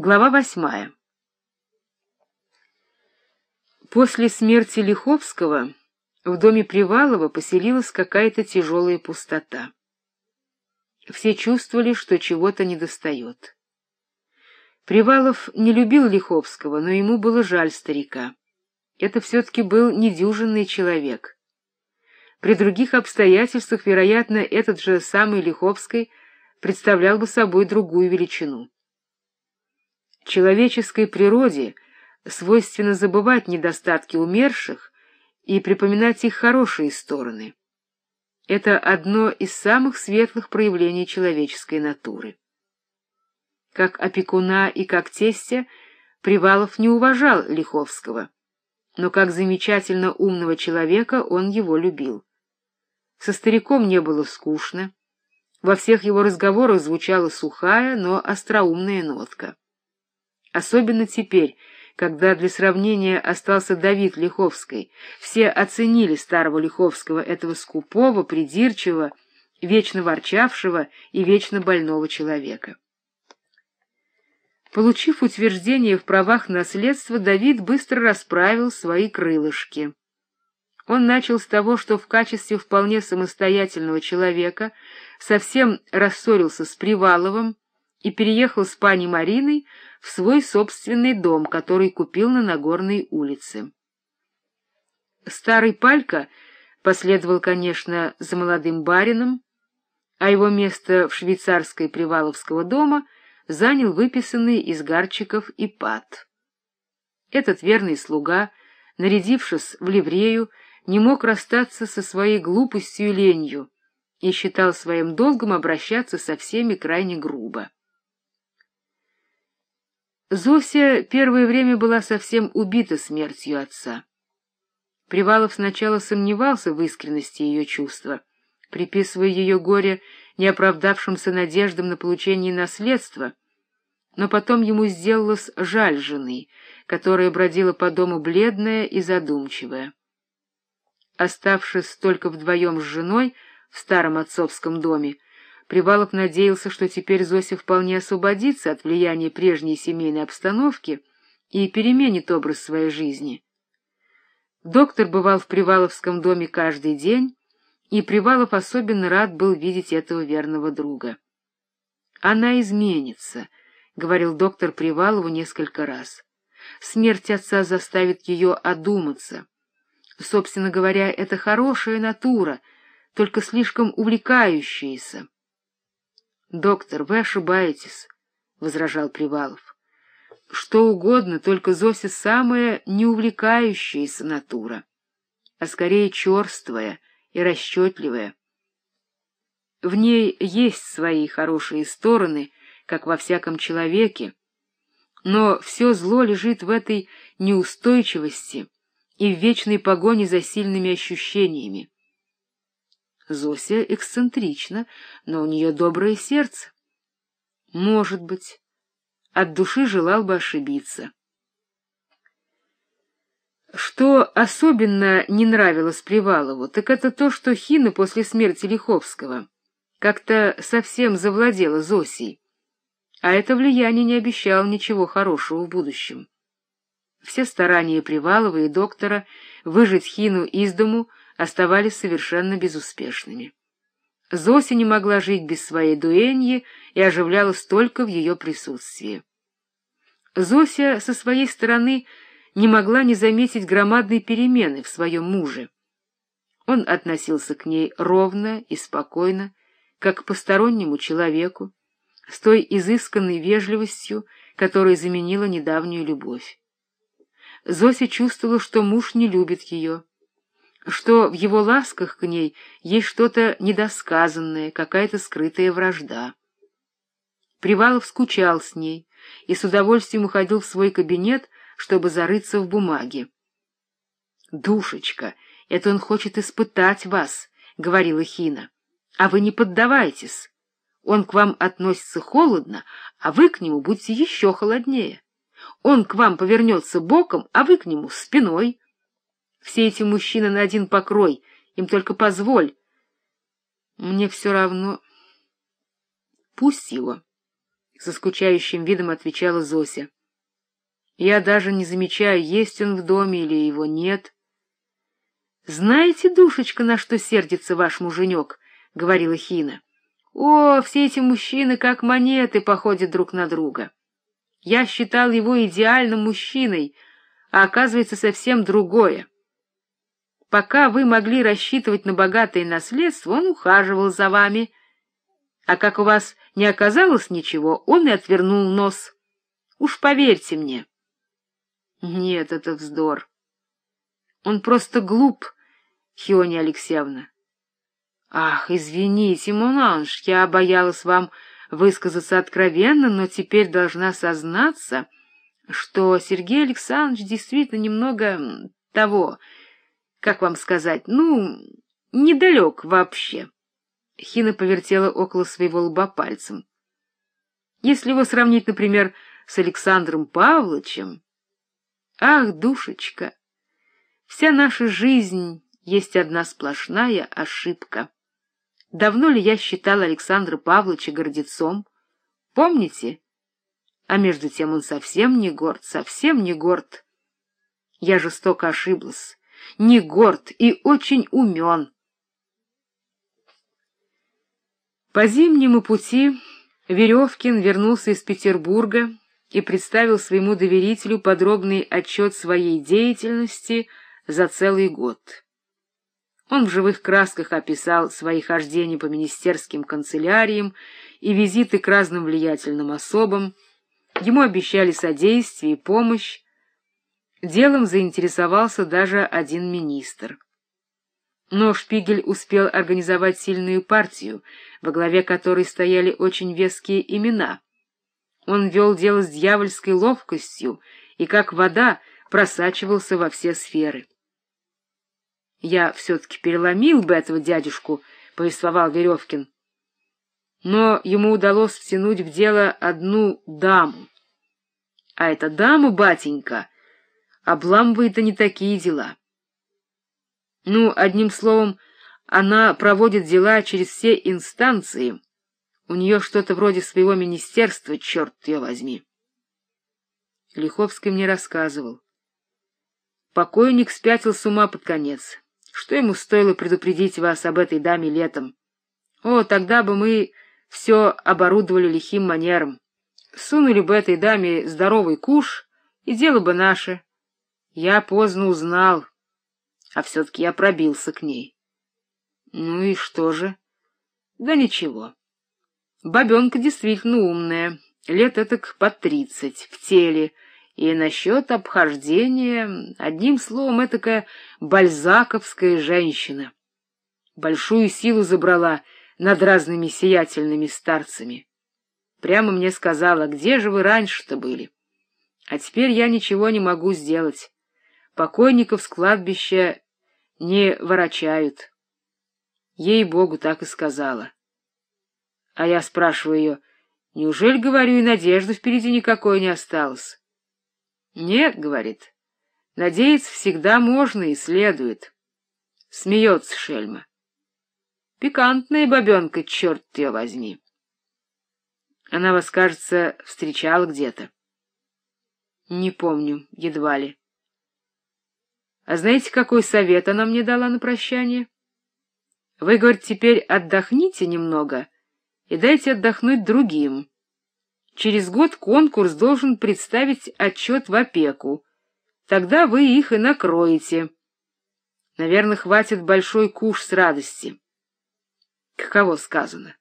Глава восьмая После смерти Лиховского в доме Привалова поселилась какая-то тяжелая пустота. Все чувствовали, что чего-то недостает. Привалов не любил Лиховского, но ему было жаль старика. Это все-таки был недюжинный человек. При других обстоятельствах, вероятно, этот же самый Лиховский представлял бы собой другую величину. Человеческой природе свойственно забывать недостатки умерших и припоминать их хорошие стороны. Это одно из самых светлых проявлений человеческой натуры. Как опекуна и как тестя Привалов не уважал Лиховского, но как замечательно умного человека он его любил. Со стариком не было скучно, во всех его разговорах звучала сухая, но остроумная нотка. Особенно теперь, когда для сравнения остался Давид Лиховский, все оценили старого Лиховского, этого скупого, придирчивого, вечно ворчавшего и вечно больного человека. Получив утверждение в правах наследства, Давид быстро расправил свои крылышки. Он начал с того, что в качестве вполне самостоятельного человека совсем рассорился с Приваловым и переехал с пани Мариной в свой собственный дом, который купил на Нагорной улице. Старый Палька последовал, конечно, за молодым барином, а его место в швейцарской Приваловского дома занял выписанный из гарчиков и пад. Этот верный слуга, нарядившись в ливрею, не мог расстаться со своей глупостью и ленью и считал своим долгом обращаться со всеми крайне грубо. Зося первое время была совсем убита смертью отца. Привалов сначала сомневался в искренности ее чувства, приписывая ее горе неоправдавшимся надеждам на получение наследства, но потом ему сделалось жаль жены, которая бродила по дому бледная и задумчивая. Оставшись только вдвоем с женой в старом отцовском доме, Привалов надеялся, что теперь Зося вполне освободится от влияния прежней семейной обстановки и переменит образ своей жизни. Доктор бывал в Приваловском доме каждый день, и Привалов особенно рад был видеть этого верного друга. «Она изменится», — говорил доктор Привалову несколько раз. «Смерть отца заставит ее одуматься». Собственно говоря, это хорошая натура, только слишком увлекающаяся. — Доктор, вы ошибаетесь, — возражал Привалов. — Что угодно, только Зося самая неувлекающаяся натура, а скорее черствая и расчетливая. В ней есть свои хорошие стороны, как во всяком человеке, но все зло лежит в этой неустойчивости — и в вечной погоне за сильными ощущениями. Зося эксцентрична, но у нее доброе сердце. Может быть, от души желал бы ошибиться. Что особенно не нравилось Привалову, так это то, что Хина после смерти Лиховского как-то совсем завладела Зосей, а это влияние не обещало ничего хорошего в будущем. Все старания Привалова и доктора выжить Хину из дому оставались совершенно безуспешными. Зося не могла жить без своей дуэньи и оживлялась только в ее присутствии. Зося со своей стороны не могла не заметить громадной перемены в своем муже. Он относился к ней ровно и спокойно, как к постороннему человеку, с той изысканной вежливостью, которая заменила недавнюю любовь. Зося чувствовала, что муж не любит ее, что в его ласках к ней есть что-то недосказанное, какая-то скрытая вражда. Привалов скучал с ней и с удовольствием уходил в свой кабинет, чтобы зарыться в бумаге. — Душечка, это он хочет испытать вас, — говорила Хина, — а вы не поддавайтесь. Он к вам относится холодно, а вы к нему будьте еще холоднее. Он к вам повернется боком, а вы к нему спиной. Все эти мужчины на один покрой, им только позволь. Мне все равно. Пусть его. — со скучающим видом отвечала Зося. Я даже не замечаю, есть он в доме или его нет. — Знаете, душечка, на что сердится ваш муженек? — говорила Хина. — О, все эти мужчины как монеты походят друг на друга. Я считал его идеальным мужчиной, а оказывается совсем другое. Пока вы могли рассчитывать на богатое наследство, он ухаживал за вами, а как у вас не оказалось ничего, он и отвернул нос. Уж поверьте мне. Нет, это вздор. Он просто глуп, Хиония Алексеевна. Ах, извините, Монанж, я боялась вам высказаться откровенно, но теперь должна сознаться, что Сергей Александрович действительно немного того, как вам сказать, ну, недалек вообще. Хина повертела около своего лба пальцем. Если его сравнить, например, с Александром Павловичем... Ах, душечка, вся наша жизнь есть одна сплошная ошибка. Давно ли я считал Александра Павловича гордецом? Помните? А между тем он совсем не горд, совсем не горд. Я жестоко ошиблась, не горд и очень умен. По зимнему пути Веревкин вернулся из Петербурга и представил своему доверителю подробный отчет своей деятельности за целый год. Он в живых красках описал свои хождения по министерским канцеляриям и визиты к разным влиятельным особам. Ему обещали содействие и помощь. Делом заинтересовался даже один министр. Но Шпигель успел организовать сильную партию, во главе которой стояли очень веские имена. Он вел дело с дьявольской ловкостью и, как вода, просачивался во все сферы. «Я все-таки переломил бы этого дядюшку», — повествовал Веревкин. Но ему удалось втянуть в дело одну даму. А эта дама, батенька, обламывает и не такие дела. Ну, одним словом, она проводит дела через все инстанции. У нее что-то вроде своего министерства, черт ее возьми. Лиховский мне рассказывал. Покойник спятил с ума под конец. Что ему стоило предупредить вас об этой даме летом? О, тогда бы мы все оборудовали лихим манером. Сунули бы этой даме здоровый куш, и дело бы наше. Я поздно узнал, а все-таки я пробился к ней. Ну и что же? Да ничего. Бабенка действительно умная, лет этак по тридцать, в теле, и насчет обхождения, одним словом, этакая бальзаковская женщина. Большую силу забрала над разными сиятельными старцами. Прямо мне сказала, где же вы раньше-то были? А теперь я ничего не могу сделать. Покойников с кладбища не ворочают. Ей-богу, так и сказала. А я спрашиваю ее, неужели, говорю, и надежды впереди никакой не осталось? Нет, говорит, надеяться всегда можно и следует. Смеется шельма. Пикантная бабенка, черт ее возьми. Она вас, кажется, встречала где-то. Не помню, едва ли. А знаете, какой совет она мне дала на прощание? Вы, говорит, теперь отдохните немного и дайте отдохнуть другим. Через год конкурс должен представить отчет в опеку. Тогда вы их и накроете. Наверное, хватит большой куш с радости. Каково сказано?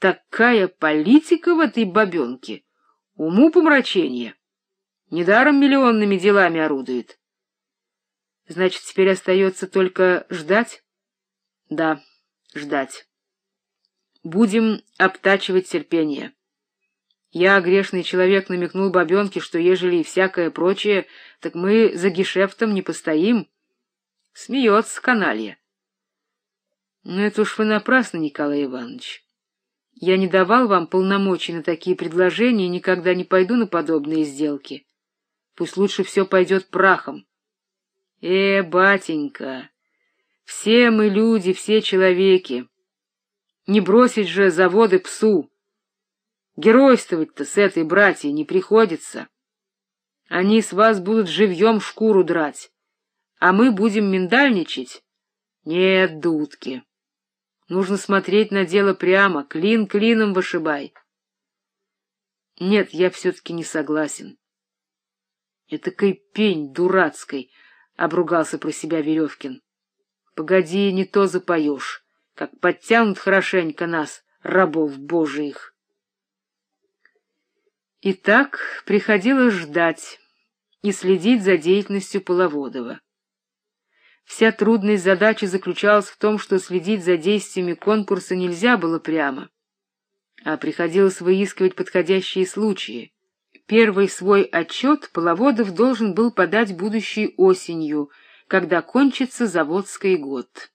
Такая политика в этой бабенке! Уму помрачение! Недаром миллионными делами орудует. Значит, теперь остается только ждать? Да, ждать. Будем обтачивать терпение. Я, грешный человек, намекнул бабенке, что ежели и всякое прочее, так мы за гешефтом не постоим. Смеется каналья. Ну, это уж вы напрасно, Николай Иванович. Я не давал вам полномочий на такие предложения и никогда не пойду на подобные сделки. Пусть лучше все пойдет прахом. Э, батенька, все мы люди, все человеки. Не бросить же заводы псу. Геройствовать-то с этой братьей не приходится. Они с вас будут живьем шкуру драть, а мы будем миндальничать? Нет, дудки. Нужно смотреть на дело прямо, клин клином вышибай. Нет, я все-таки не согласен. Этакой пень дурацкой, — обругался про себя Веревкин. Погоди, не то запоешь, как подтянут хорошенько нас, рабов божиих. Итак, приходилось ждать и следить за деятельностью Половодова. Вся трудность задачи заключалась в том, что следить за действиями конкурса нельзя было прямо, а приходилось выискивать подходящие случаи. Первый свой отчет Половодов должен был подать будущей осенью, когда кончится заводский год.